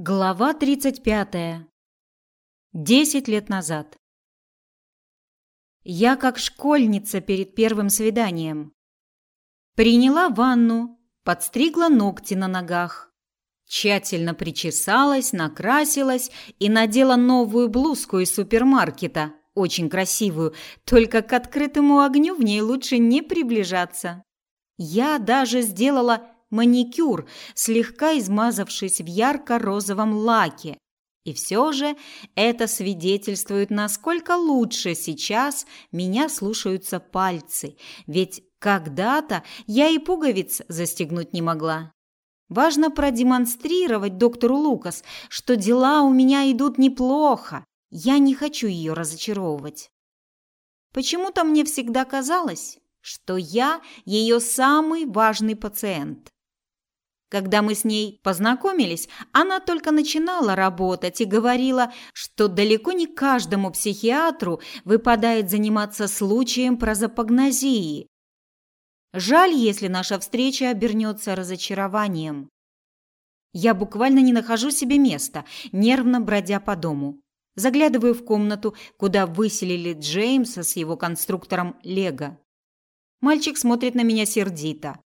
Глава 35. Десять лет назад. Я как школьница перед первым свиданием. Приняла ванну, подстригла ногти на ногах, тщательно причесалась, накрасилась и надела новую блузку из супермаркета, очень красивую, только к открытому огню в ней лучше не приближаться. Я даже сделала маникюр, слегка измазавшись в ярко-розовом лаке. И все же это свидетельствует, насколько лучше сейчас меня слушаются пальцы, ведь когда-то я и пуговиц застегнуть не могла. Важно продемонстрировать доктору Лукас, что дела у меня идут неплохо. Я не хочу ее разочаровывать. Почему-то мне всегда казалось, что я ее самый важный пациент. Когда мы с ней познакомились, она только начинала работать и говорила, что далеко не каждому психиатру выпадает заниматься случаем прозапогнозии. Жаль, если наша встреча обернется разочарованием. Я буквально не нахожу себе места, нервно бродя по дому. Заглядываю в комнату, куда выселили Джеймса с его конструктором Лего. Мальчик смотрит на меня сердито.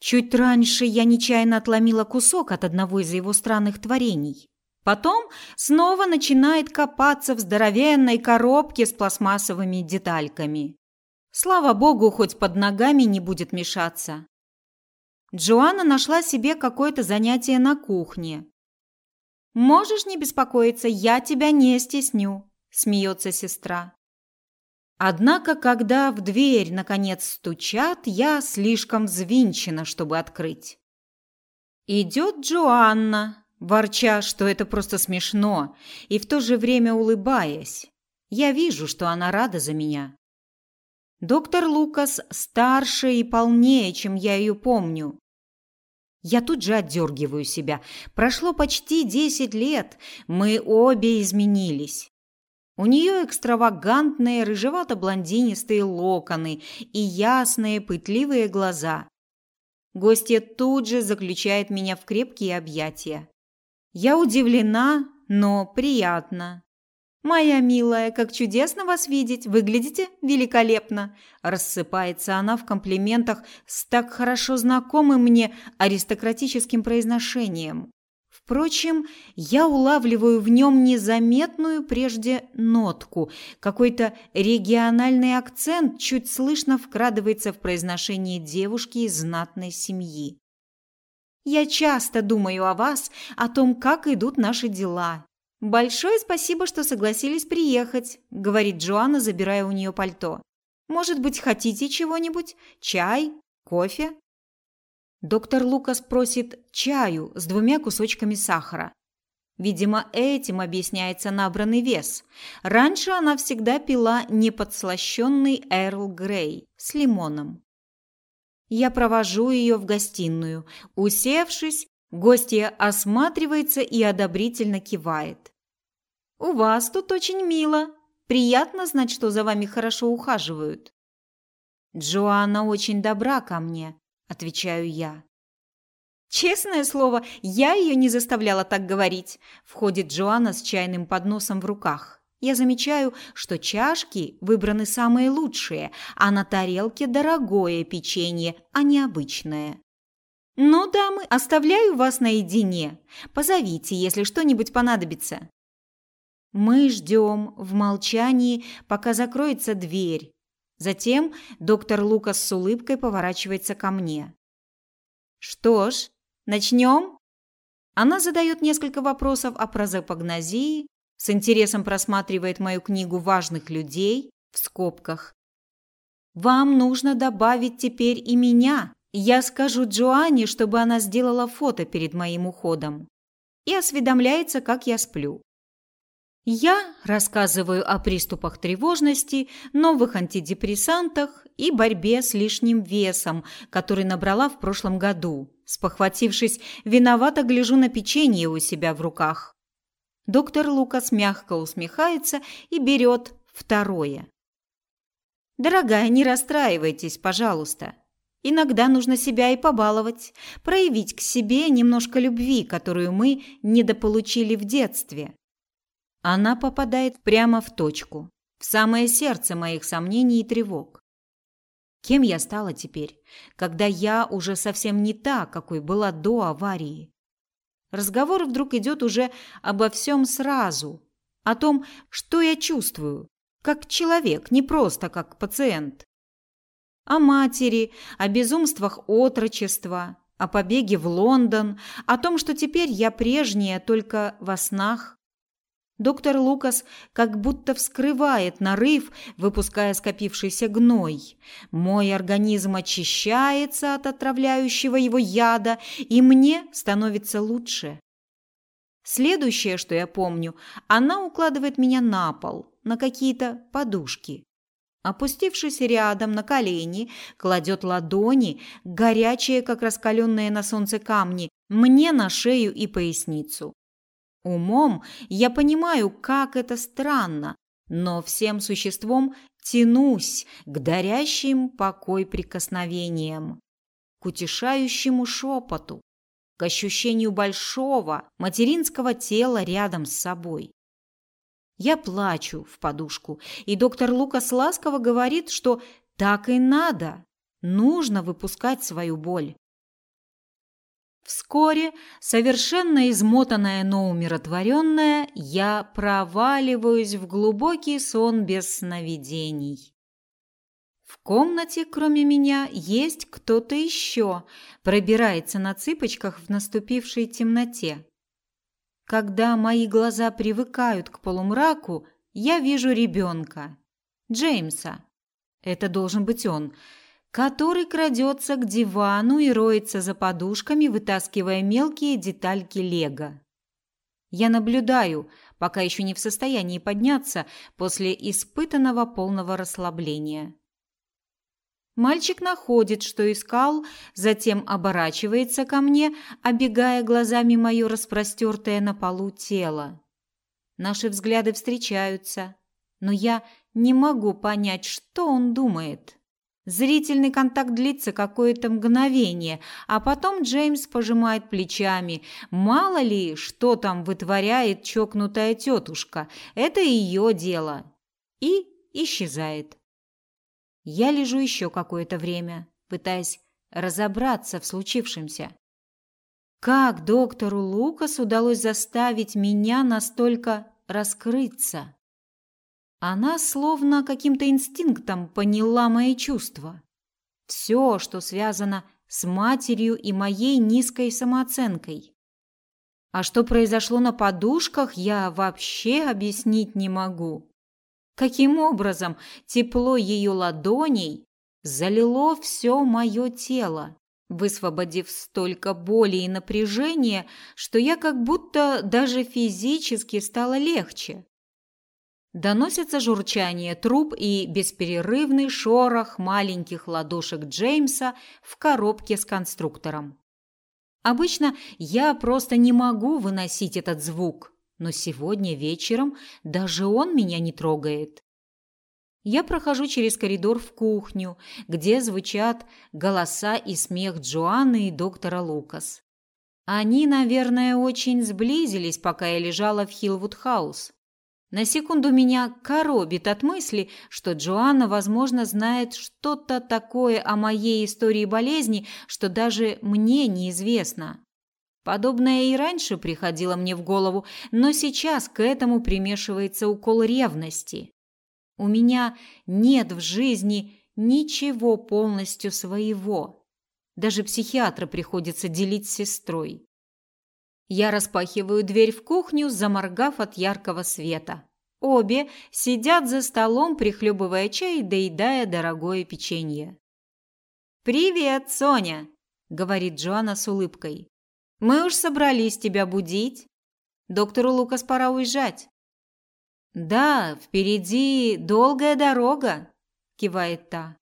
Чуть раньше я нечаянно отломила кусок от одного из его странных творений. Потом снова начинает копаться в здоровенной коробке с пластмассовыми детальками. Слава богу, хоть под ногами не будет мешаться. Джоанна нашла себе какое-то занятие на кухне. «Можешь не беспокоиться, я тебя не стесню», – смеется сестра. Однако, когда в дверь наконец стучат, я слишком взвинчена, чтобы открыть. Идет Джоанна, ворча, что это просто смешно, и в то же время улыбаясь. Я вижу, что она рада за меня. Доктор Лукас старше и полнее, чем я ее помню. Я тут же отдергиваю себя. Прошло почти десять лет, мы обе изменились. У нее экстравагантные рыжевато-блондинистые локоны и ясные пытливые глаза. Гостья тут же заключает меня в крепкие объятия. Я удивлена, но приятно. «Моя милая, как чудесно вас видеть! Выглядите великолепно!» Рассыпается она в комплиментах с так хорошо знакомым мне аристократическим произношением. Впрочем, я улавливаю в нем незаметную прежде нотку. Какой-то региональный акцент чуть слышно вкрадывается в произношение девушки из знатной семьи. Я часто думаю о вас, о том, как идут наши дела. Большое спасибо, что согласились приехать, говорит Джоанна, забирая у нее пальто. Может быть, хотите чего-нибудь? Чай? Кофе? Доктор Лукас просит чаю с двумя кусочками сахара. Видимо, этим объясняется набранный вес. Раньше она всегда пила неподслащенный Эрл Грей с лимоном. Я провожу ее в гостиную. Усевшись, гостья осматривается и одобрительно кивает. «У вас тут очень мило. Приятно знать, что за вами хорошо ухаживают». Джоанна очень добра ко мне отвечаю я. Честное слово, я ее не заставляла так говорить. Входит Джоанна с чайным подносом в руках. Я замечаю, что чашки выбраны самые лучшие, а на тарелке дорогое печенье, а не обычное. «Ну, дамы, оставляю вас наедине. Позовите, если что-нибудь понадобится». Мы ждем в молчании, пока закроется дверь, Затем доктор Лукас с улыбкой поворачивается ко мне. Что ж, начнем? Она задает несколько вопросов о прозапогнозии, с интересом просматривает мою книгу важных людей в скобках. Вам нужно добавить теперь и меня. Я скажу Джоанне, чтобы она сделала фото перед моим уходом. И осведомляется, как я сплю. Я рассказываю о приступах тревожности, новых антидепрессантах и борьбе с лишним весом, который набрала в прошлом году. Спохватившись, виновато гляжу на печенье у себя в руках. Доктор Лукас мягко усмехается и берет второе. «Дорогая, не расстраивайтесь, пожалуйста. Иногда нужно себя и побаловать, проявить к себе немножко любви, которую мы недополучили в детстве. Она попадает прямо в точку, в самое сердце моих сомнений и тревог. Кем я стала теперь, когда я уже совсем не та, какой была до аварии? Разговор вдруг идет уже обо всем сразу, о том, что я чувствую, как человек, не просто как пациент о матери, о безумствах отрочества, о побеге в Лондон, о том, что теперь я прежняя только во снах. Доктор Лукас как будто вскрывает нарыв, выпуская скопившийся гной. Мой организм очищается от отравляющего его яда, и мне становится лучше. Следующее, что я помню, она укладывает меня на пол, на какие-то подушки. Опустившись рядом на колени, кладет ладони, горячие, как раскаленные на солнце камни, мне на шею и поясницу. Умом я понимаю, как это странно, но всем существом тянусь к дарящим покой прикосновениям, к утешающему шепоту, к ощущению большого материнского тела рядом с собой. Я плачу в подушку, и доктор Лукас ласково говорит, что так и надо. Нужно выпускать свою боль. Вскоре, совершенно измотанная, но умиротворенная, я проваливаюсь в глубокий сон без сновидений. В комнате, кроме меня, есть кто-то еще, пробирается на цыпочках в наступившей темноте. Когда мои глаза привыкают к полумраку, я вижу ребенка. Джеймса. Это должен быть он, который крадется к дивану и роется за подушками, вытаскивая мелкие детальки лего. Я наблюдаю, пока еще не в состоянии подняться после испытанного полного расслабления. Мальчик находит, что искал, затем оборачивается ко мне, обегая глазами мое распростертое на полу тело. Наши взгляды встречаются, но я не могу понять, что он думает. Зрительный контакт длится какое-то мгновение, а потом Джеймс пожимает плечами. Мало ли, что там вытворяет чокнутая тетушка, это ее дело. И исчезает. Я лежу еще какое-то время, пытаясь разобраться в случившемся. Как доктору Лукас удалось заставить меня настолько раскрыться? Она словно каким-то инстинктом поняла мои чувства. Все, что связано с матерью и моей низкой самооценкой. А что произошло на подушках, я вообще объяснить не могу. Каким образом тепло ее ладоней залило все мое тело, высвободив столько боли и напряжения, что я как будто даже физически стало легче. Доносится журчание труб и бесперерывный шорох маленьких ладошек Джеймса в коробке с конструктором. Обычно я просто не могу выносить этот звук но сегодня вечером даже он меня не трогает. Я прохожу через коридор в кухню, где звучат голоса и смех Джоанны и доктора Лукас. Они, наверное, очень сблизились, пока я лежала в Хилвуд-хаус. На секунду меня коробит от мысли, что Джоанна, возможно, знает что-то такое о моей истории болезни, что даже мне неизвестно. Подобное и раньше приходило мне в голову, но сейчас к этому примешивается укол ревности. У меня нет в жизни ничего полностью своего. Даже психиатра приходится делить с сестрой. Я распахиваю дверь в кухню, заморгав от яркого света. Обе сидят за столом, прихлебывая чай и доедая дорогое печенье. «Привет, Соня!» – говорит Джоанна с улыбкой. Мы уж собрались тебя будить. Доктору Лукас пора уезжать. Да, впереди долгая дорога, кивает та.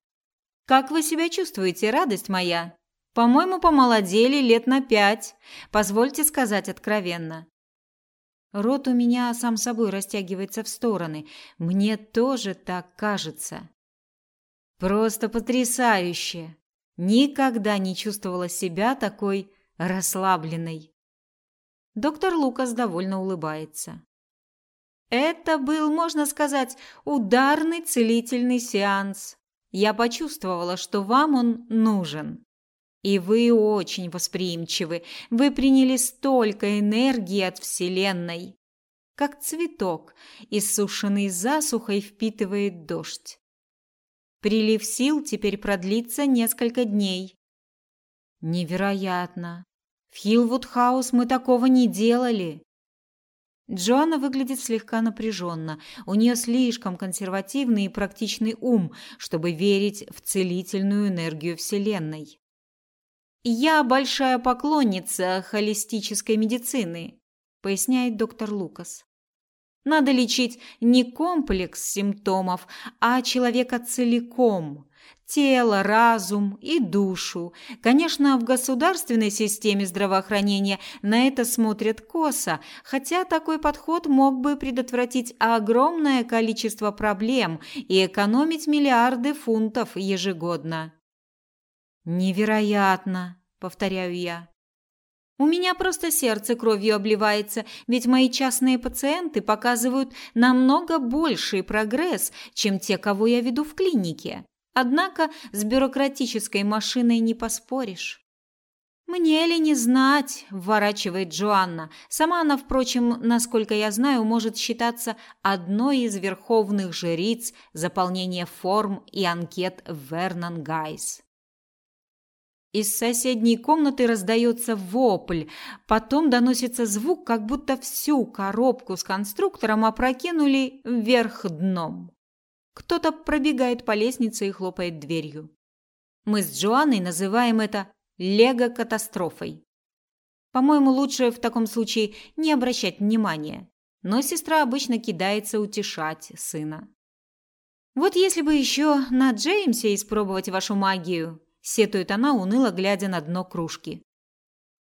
Как вы себя чувствуете, радость моя? По-моему, помолодели лет на пять. Позвольте сказать откровенно. Рот у меня сам собой растягивается в стороны. Мне тоже так кажется. Просто потрясающе. Никогда не чувствовала себя такой расслабленной. Доктор Лукас довольно улыбается. Это был, можно сказать, ударный целительный сеанс. Я почувствовала, что вам он нужен. И вы очень восприимчивы. Вы приняли столько энергии от Вселенной, как цветок, иссушенный засухой, впитывает дождь. Прилив сил теперь продлится несколько дней. Невероятно. В Хилвуд-хаус мы такого не делали. Джоанна выглядит слегка напряженно. У нее слишком консервативный и практичный ум, чтобы верить в целительную энергию Вселенной. «Я большая поклонница холистической медицины», – поясняет доктор Лукас. «Надо лечить не комплекс симптомов, а человека целиком, тело, разум и душу. Конечно, в государственной системе здравоохранения на это смотрят косо, хотя такой подход мог бы предотвратить огромное количество проблем и экономить миллиарды фунтов ежегодно. Невероятно, повторяю я. У меня просто сердце кровью обливается, ведь мои частные пациенты показывают намного больший прогресс, чем те, кого я веду в клинике. Однако с бюрократической машиной не поспоришь. Мне ли не знать, вворачивает Джоанна. Сама она, впрочем, насколько я знаю, может считаться одной из верховных жриц заполнения форм и анкет в Вернон Гайс. Из соседней комнаты раздается вопль, потом доносится звук, как будто всю коробку с конструктором опрокинули вверх дном. Кто-то пробегает по лестнице и хлопает дверью. Мы с Джоанной называем это лего-катастрофой. По-моему, лучше в таком случае не обращать внимания. Но сестра обычно кидается утешать сына. Вот если бы еще на Джеймсе испробовать вашу магию, сетует она уныло глядя на дно кружки.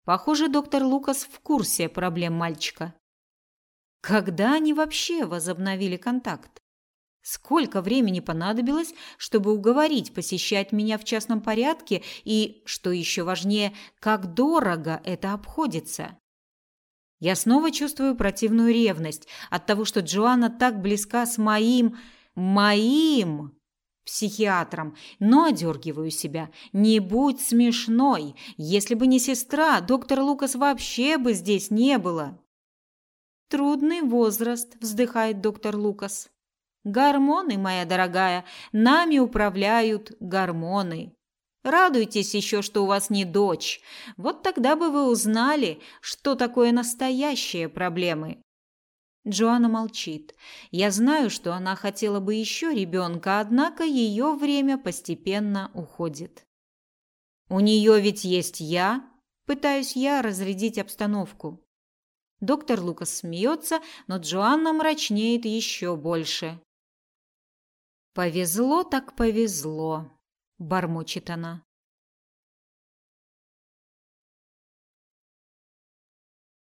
Похоже, доктор Лукас в курсе проблем мальчика. Когда они вообще возобновили контакт? Сколько времени понадобилось, чтобы уговорить посещать меня в частном порядке и, что еще важнее, как дорого это обходится? Я снова чувствую противную ревность от того, что Джоанна так близка с моим моим психиатром, но одергиваю себя. Не будь смешной. Если бы не сестра, доктор Лукас вообще бы здесь не было. Трудный возраст, вздыхает доктор Лукас. Гормоны, моя дорогая, нами управляют гормоны. Радуйтесь еще, что у вас не дочь. Вот тогда бы вы узнали, что такое настоящие проблемы. Джоанна молчит. Я знаю, что она хотела бы еще ребенка, однако ее время постепенно уходит. У нее ведь есть я, пытаюсь я разрядить обстановку. Доктор Лукас смеется, но Джоанна мрачнеет еще больше. Повезло так повезло, бормочет она.